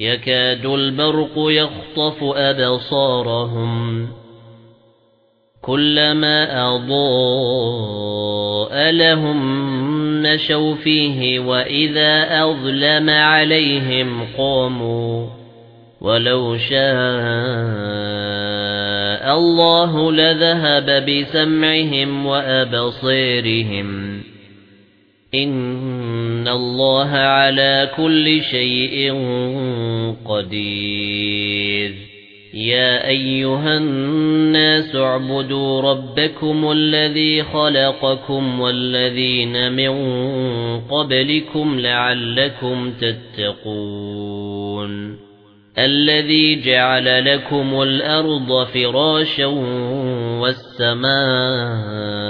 يكاد البرق يخطف أبصارهم. كلما أضاء لهم مشوا فيه وإذا أظلم عليهم قاموا. ولو شاء الله لذهب بسمعهم وأبصيرهم إِنَّ اللَّهَ عَلَى كُلِّ شَيْءٍ قَدِيرٌ يَا أَيُّهَا النَّاسُ اعْبُدُوا رَبَّكُمُ الَّذِي خَلَقَكُمْ وَالَّذِينَ مِن قَبْلِكُمْ لَعَلَّكُمْ تَتَّقُونَ الَّذِي جَعَلَ لَكُمُ الْأَرْضَ فِرَاشًا وَالسَّمَاءَ